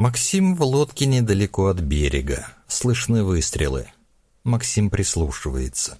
Максим в лодке недалеко от берега. Слышны выстрелы. Максим прислушивается.